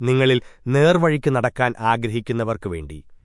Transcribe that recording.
നിങ്ങളിൽ നേർവഴിക്ക് നടക്കാൻ ആഗ്രഹിക്കുന്നവർക്കു വേണ്ടി